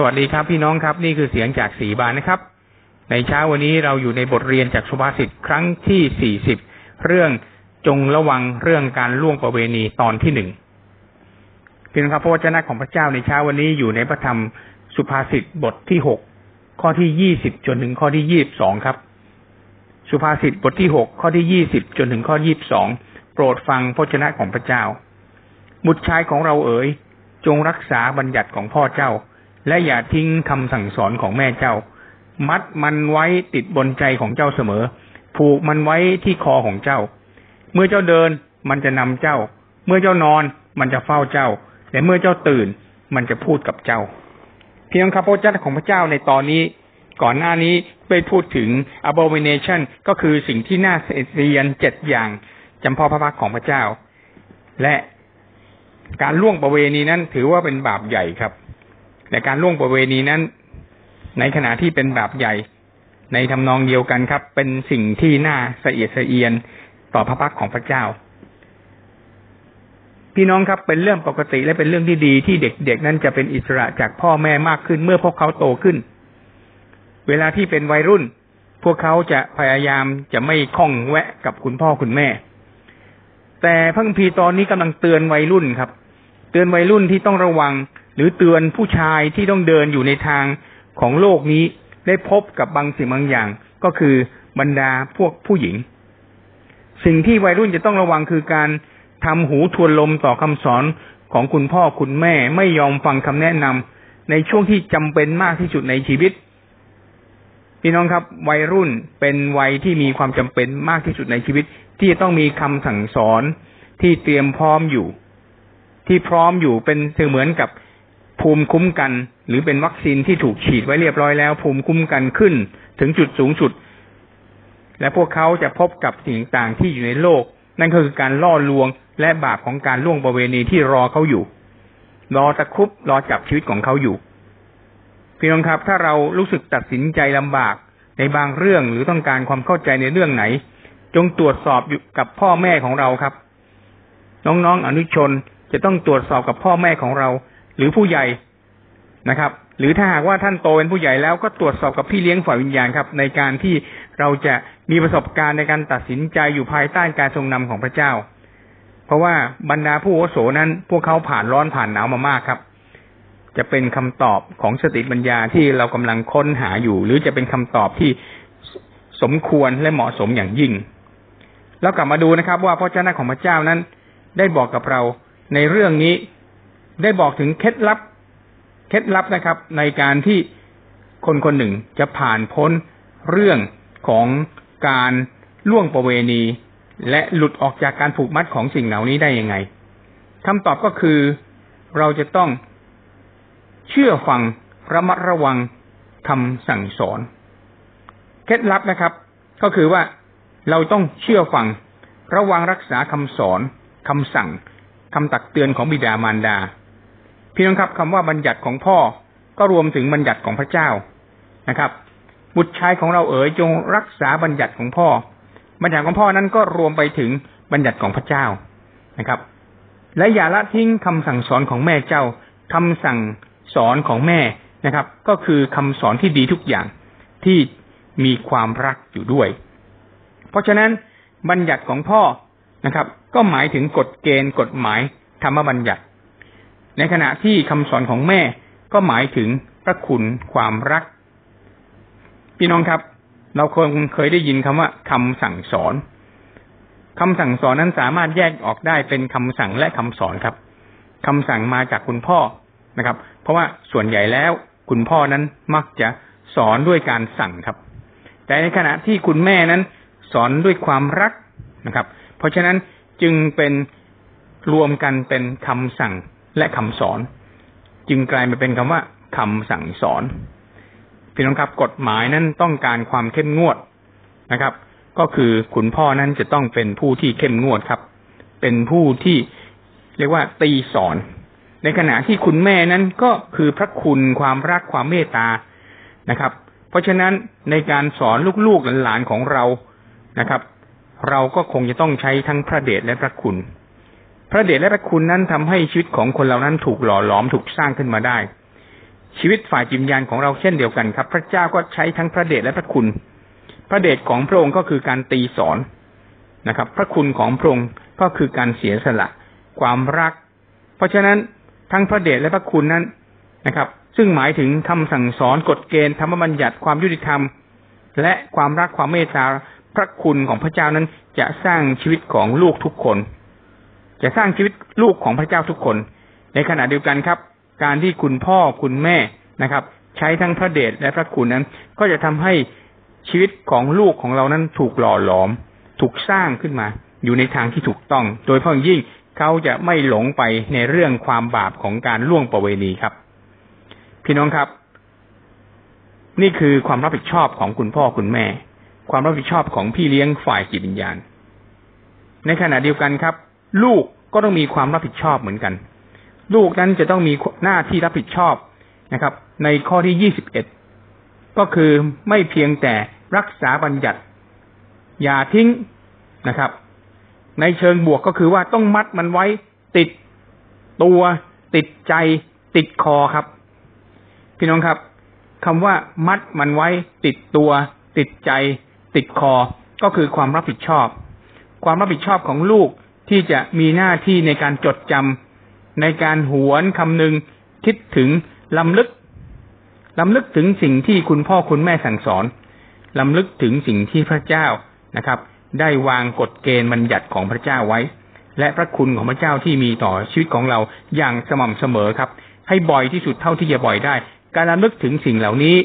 สวัสดีครับพี่น้องครับ นี่คือเสียงจากสีบานนะครับ ในเช้าวันนี้เราอยู่ในบทเรียนจากสุภาษิตครั้งที่สี่สิบเรื่องจงระวังเรื่องการล่วงประเวณีตอนที่หนึ่งพี่น้องครับพระวจนะของพระเจ้าในเช้าวันนี้อยู่ในพระธรรมสุภาษิตบทที่หกข้อที่ยี่สิบจนถึงข้อที่ยี่บสองครับ สุภาษิตบทที่หกข้อที่ยี่สิบจนถึงข้อยี่บสองโปรดฟังพระวจนะของพระเจ้าบุตรชายของเราเอ๋ยจงรักษาบัญญัติของพ่อเจ้า และอย่าทิ้งคำสั่งสอนของแม่เจ้า มัดมันไว้ติดบนใจของเจ้าเสมอ ผูกมันไว้ที่คอของเจ้า เมื่อเจ้าเดินมันจะนำเจ้า เมื่อเจ้านอนมันจะเฝ้าเจ้า และเมื่อเจ้าตื่นมันจะพูดกับเจ้า เพียงคำพระเจ้าของพระเจ้าในตอนนี้ ก่อนหน้านี้ไปพูดถึง abomination ก็คือสิ่งที่น่าเสียนเจ็ดอย่างจำพาะพระพักของพระเจ้า และการล่วงประเวณีนั้นถือว่าเป็นบาปใหญ่ครับ แต่การล่วงประเวณีนั้น ในขณะที่เป็นบาปใหญ่ ในทำนองเดียวกันครับ เป็นสิ่งที่น่าสะเอียดสะเอียนต่อพระพักของพระเจ้า พี่น้องครับเป็นเรื่องปกติและเป็นเรื่องที่ดีที่เด็กๆนั้นจะเป็นอิสระจากพ่อแม่มากขึ้นเมื่อพวกเขาโตขึ้น เวลาที่เป็นวัยรุ่น พวกเขาจะพยายามจะไม่คล้องแวะกับคุณพ่อคุณแม่ แต่พระคัมภีร์ตอนนี้กำลังเตือนวัยรุ่นครับ เตือนวัยรุ่นที่ต้องระวัง หรือเตือนผู้ชายที่ต้องเดินอยู่ในทางของโลกนี้ได้พบกับบางสิ่งบางอย่าง ก็คือบรรดาพวกผู้หญิง สิ่งที่วัยรุ่นจะต้องระวังคือการทำหูทวนลมต่อคำสอนของคุณพ่อคุณแม่ไม่ยอมฟังคำแนะนำในช่วงที่จำเป็นมากที่สุดในชีวิตพี่น้องครับ วัยรุ่นเป็นวัยที่มีความจำเป็นมากที่สุดในชีวิต ที่จะต้องมีคำสั่งสอนที่เตรียมพร้อมอยู่ ที่พร้อมอยู่เป็นเหมือนกับ ภูมิคุ้มกัน หรือเป็นวัคซีนที่ถูกฉีดไว้เรียบร้อยแล้ว ภูมิคุ้มกันขึ้นถึงจุดสูงสุด และพวกเขาจะพบกับสิ่งต่างที่อยู่ในโลก นั่นก็คือการล่อลวงและบาปของการล่วงประเวณีที่รอเขาอยู่ รอตะคุบรอจับชีวิตของเขาอยู่พี่น้องครับถ้าเรารู้สึกตัดสินใจลำบากในบางเรื่องหรือต้องการความเข้าใจในเรื่องไหน จงตรวจสอบอยู่กับพ่อแม่ของเราครับ น้องๆอนุชนจะต้องตรวจสอบกับพ่อแม่ของเรา หรือผู้ใหญ่นะครับ หรือถ้าหากว่าท่านโตเป็นผู้ใหญ่แล้วก็ตรวจสอบกับพี่เลี้ยงฝ่ายวิญญาณครับ ในการที่เราจะมีประสบการณ์ในการตัดสินใจอยู่ภายใต้การทรงนำของพระเจ้า เพราะว่าบรรดาผู้โอโสนั้น พวกเขาผ่านร้อนผ่านหนาวมามากครับ จะเป็นคำตอบของสติปัญญาที่เรากำลังค้นหาอยู่ หรือจะเป็นคำตอบที่สมควรและเหมาะสมอย่างยิ่งแล้วกลับมาดูนะครับ ว่าพระเจ้าของพระเจ้านั้น ได้บอกกับเราในเรื่องนี้ ได้บอกถึงเคล็ดลับ เคล็ดลับนะครับ ในการที่คนคนหนึ่งจะผ่านพ้นเรื่องของการล่วงประเวณี และหลุดออกจากการผูกมัดของสิ่งเหล่านี้ได้ยังไงคำตอบก็คือเราจะต้องเชื่อฟังระมัดระวังคำสั่งสอน เคล็ดลับนะครับ ก็คือว่าเราต้องเชื่อฟัง ระวังรักษาคำสอนคำสั่งคำตักเตือนของบิดามารดา พี่น้องครับคำว่าบัญญัติของพ่อก็รวมถึงบัญญัติของพระเจ้านะครับ บุตรชายของเราเอ๋ยจงรักษาบัญญัติของพ่อ บัญญัติของพ่อนั้นก็รวมไปถึงบัญญัติของพระเจ้านะครับ และอย่าละทิ้งคำสั่งสอนของแม่เจ้าคำสั่งสอนของแม่นะครับ ก็คือคำสอนที่ดีทุกอย่างที่มีความรักอยู่ด้วย เพราะฉะนั้นบัญญัติของพ่อนะครับ ก็หมายถึงกฎเกณฑ์กฎหมายธรรมบัญญัติ ในขณะที่คำสอนของแม่ก็หมายถึงพระคุณความรัก พี่น้องครับ เราคงเคยได้ยินคำว่าคำสั่งสอนคำสั่งสอนนั้นสามารถแยกออกได้เป็นคำสั่งและคำสอนครับคำสั่งมาจากคุณพ่อนะครับ เพราะว่าส่วนใหญ่แล้วคุณพ่อนั้นมักจะสอนด้วยการสั่งครับ แต่ในขณะที่คุณแม่นั้น สอนด้วยความรักนะครับ เพราะฉะนั้นจึงเป็นรวมกันเป็นคำสั่ง และคำสอน จึงกลายมาเป็นคำว่าคำสั่งสอนพี่น้องครับกฎหมายนั้นต้องการความเข้มงวดนะครับ ก็คือคุณพ่อนั้นจะต้องเป็นผู้ที่เข้มงวดครับ เป็นผู้ที่เรียกว่าตีสอน ในขณะที่คุณแม่นั้นก็คือพระคุณความรักความเมตตานะครับ เพราะฉะนั้นในการสอนลูกๆหลานๆของเรานะครับ เราก็คงจะต้องใช้ทั้งพระเดชและพระคุณ พระเดชและพระคุณนั้นทำให้ชีวิตของคนเรานั้นถูกหล่อหลอมถูกสร้างขึ้นมาได้ ชีวิตฝ่ายจิตวิญญาณของเราเช่นเดียวกันครับ พระเจ้าก็ใช้ทั้งพระเดชและพระคุณ พระเดชของพระองค์ก็คือการตีสอนนะครับ พระคุณของพระองค์ก็คือการเสียสละ ความรัก เพราะฉะนั้นทั้งพระเดชและพระคุณนั้นนะครับ ซึ่งหมายถึงคำสั่งสอนกฎเกณฑ์ธรรมบัญญัติความยุติธรรม และความรักความเมตตาพระคุณของพระเจ้านั้นจะสร้างชีวิตของลูกทุกคน จะสร้างชีวิตลูกของพระเจ้าทุกคน ในขณะเดียวกันครับ การที่คุณพ่อคุณแม่นะครับ ใช้ทั้งพระเดชและพระคุณนั้น ก็จะทำให้ชีวิตของลูกของเรานั้นถูกหล่อหลอม ถูกสร้างขึ้นมา อยู่ในทางที่ถูกต้อง โดยเฉพาะยิ่งเขาจะไม่หลงไปในเรื่องความบาปของการล่วงประเวณีครับ พี่น้องครับ นี่คือความรับผิดชอบของคุณพ่อคุณแม่ ความรับผิดชอบของพี่เลี้ยงฝ่ายจิตวิญญาณ ในขณะเดียวกันครับ ลูกก็ต้องมีความรับผิดชอบเหมือนกัน ลูกนั้นจะต้องมีหน้าที่รับผิดชอบนะครับ ในข้อที่ยี่สิบเอ็ดก็คือไม่เพียงแต่รักษาบัญญัติ อย่าทิ้งนะครับ ในเชิงบวกก็คือว่าต้องมัดมันไว้ติดตัว ติดใจ ติดคอครับ พี่น้องครับคำว่ามัดมันไว้ ติดตัว ติดใจ ติดคอ ก็คือความรับผิดชอบ ความรับผิดชอบของลูก ที่จะมีหน้าที่ในการจดจำในการหวนคำนึงคิดถึงลำลึกลำลึกถึงสิ่งที่คุณพ่อคุณแม่สั่งสอนลำลึกถึงสิ่งที่พระเจ้านะครับ ได้วางกฎเกณฑ์บัญญัติของพระเจ้าไว้ และพระคุณของพระเจ้าที่มีต่อชีวิตของเราอย่างสม่ำเสมอครับ ให้บ่อยที่สุดเท่าที่จะบ่อยได้ การระลึกถึงสิ่งเหล่านี้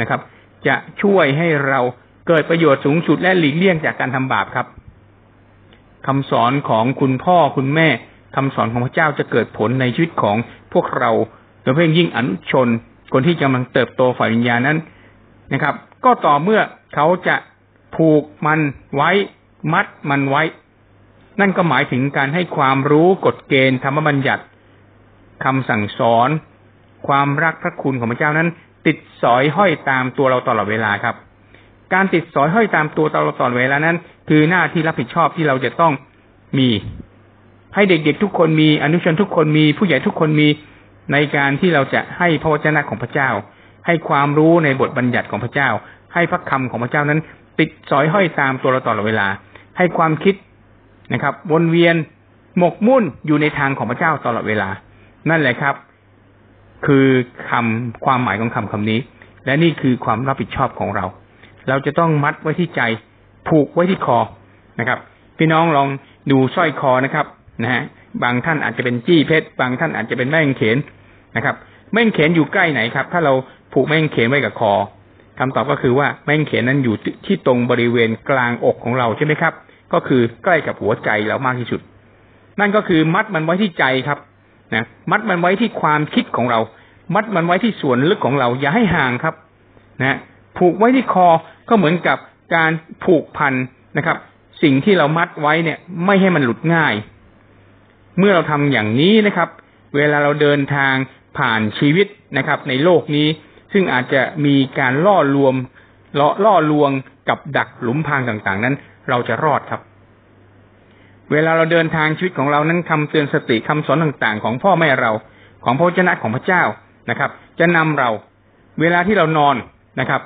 นะครับ จะช่วยให้เราเกิดประโยชน์สูงสุดและหลีกเลี่ยงจากการทำบาปครับ คำสอนของคุณพ่อคุณแม่คำสอนของพระเจ้าจะเกิดผลในชีวิตของพวกเราโดยเฉพาะยิ่งอนุชน คนที่กำลังเติบโตฝ่ายวิญญาณนั้นนะครับ ก็ต่อเมื่อเขาจะผูกมันไว้ มัดมันไว้ นั่นก็หมายถึงการให้ความรู้กฎเกณฑ์ธรรมบัญญัติคำสั่งสอน ความรักพระคุณของพระเจ้านั้น ติดสอยห้อยตามตัวเราตลอดเวลาครับ การติดสอยห้อยตามตัวตลอดตลอดเวลานั้น คือหน้าที่รับผิดชอบที่เราจะต้องมี ให้เด็กๆทุกคนมีอนุชนทุกคนมีผู้ใหญ่ทุกคนมีในการที่เราจะให้พระวจนะของพระเจ้า ให้ความรู้ในบทบัญญัติของพระเจ้า ให้พระคำของพระเจ้านั้น ติดสอยห้อยตามตัวเราตลอดเวลา ให้ความคิดนะครับ วนเวียนหมกมุ่นอยู่ในทางของพระเจ้าตลอดเวลา นั่นแหละครับ คือคำความหมายของคำคำนี้ และนี่คือความรับผิดชอบของเรา เราจะต้องมัดไว้ที่ใจ ผูกไว้ที่คอนะครับ พี่น้องลองดูสร้อยคอนะครับนะฮะบางท่านอาจจะเป็นจี้เพชรบางท่านอาจจะเป็นแม่งเขนนะครับแม่งเขนอยู่ใกล้ไหนครับ ถ้าเราผูกแม่งเขนไว้กับคอคำตอบก็คือว่าแม่งเขนนั้นอยู่ที่ตรงบริเวณกลางอกของเราใช่ไหมครับ ก็คือใกล้กับหัวใจเรามากที่สุด นั่นก็คือมัดมันไว้ที่ใจครับนะมัดมันไว้ที่ความคิดของเรา มัดมันไว้ที่ส่วนลึกของเราอย่าให้ห่างครับ นะ ผูกไว้ที่คอก็เหมือนกับ การผูกพันนะครับ สิ่งที่เรามัดไว้เนี่ย ไม่ให้มันหลุดง่าย เมื่อเราทำอย่างนี้นะครับ เวลาเราเดินทางผ่านชีวิตนะครับ ในโลกนี้ ซึ่งอาจจะมีการล่อลวงล่อล่อลวงกับดักหลุมพรางต่างๆ นั้น เราจะรอดครับ เวลาเราเดินทางชีวิตของเรานั้นคำเตือนสติคำสอนต่างๆ ของพ่อแม่เรา ของพระเจ้าของพระเจ้านะครับ จะนำเรา เวลาที่เรานอนนะครับ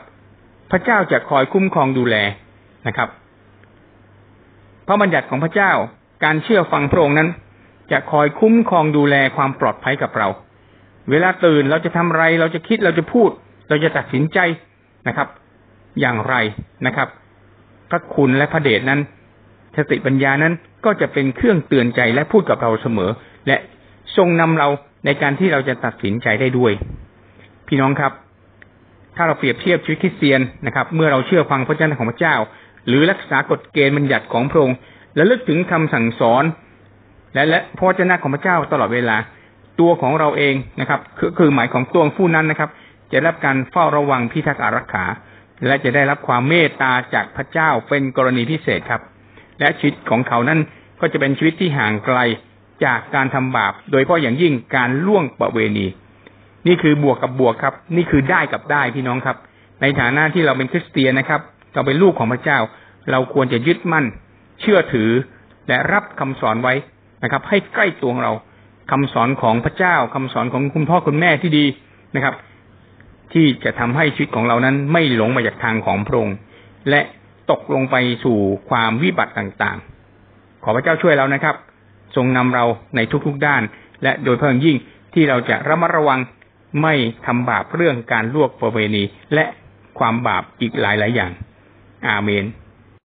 พระเจ้าจะคอยคุ้มครองดูแลนะครับพระบัญญัติของพระเจ้าการเชื่อฟังพระองค์นั้น จะคอยคุ้มครองดูแลความปลอดภัยกับเรา เวลาตื่นเราจะทำอะไร เราจะคิดเราจะพูด เราจะตัดสินใจนะครับ อย่างไรนะครับ พระคุณและพระเดชนั้นสติปัญญานั้นก็จะเป็นเครื่องเตือนใจและพูดกับเราเสมอ และทรงนำเราในการที่เราจะตัดสินใจได้ด้วย พี่น้องครับ ถ้าเราเปรียบเทียบชีวิตคริสเตียนนะครับ เมื่อเราเชื่อฟังพระเจ้าของพระเจ้า หรือรักษากฎเกณฑ์บัญญัติของพระองค์และลึกถึงคำสั่งสอน และและพระเจ้าของพระเจ้าตลอดเวลา ตัวของเราเองนะครับคือคือหมายของตัวผู้นั้นนะครับ จะรับการเฝ้าระวังพิทักษ์อารักขา และจะได้รับความเมตตาจากพระเจ้าเป็นกรณีพิเศษครับ และชีวิตของเขานั้นก็จะเป็นชีวิตที่ห่างไกลจากการทำบาป โดยเฉพาะอย่างยิ่งการล่วงประเวณี นี่คือบวกกับบวกครับ นี่คือได้กับได้พี่น้องครับ ในฐานะที่เราเป็นคริสเตียนนะครับ เราเป็นลูกของพระเจ้า เราควรจะยึดมั่น เชื่อถือและรับคำสอนไว้นะครับ ให้ใกล้ตัวเรา คำสอนของพระเจ้า คำสอนของคุณพ่อคุณแม่ที่ดีนะครับ ที่จะทำให้ชีวิตของเรานั้นไม่หลงมาจากทางของพระองค์และตกลงไปสู่ความวิบัติต่างๆ ขอพระเจ้าช่วยเรานะครับ ทรงนำเราในทุกๆด้าน และโดยเพิ่มยิ่งที่เราจะระมัดระวัง ไม่ทำบาปเรื่องการลวกประเวณีและความบาปอีกหลายหลายอย่าง อาเมน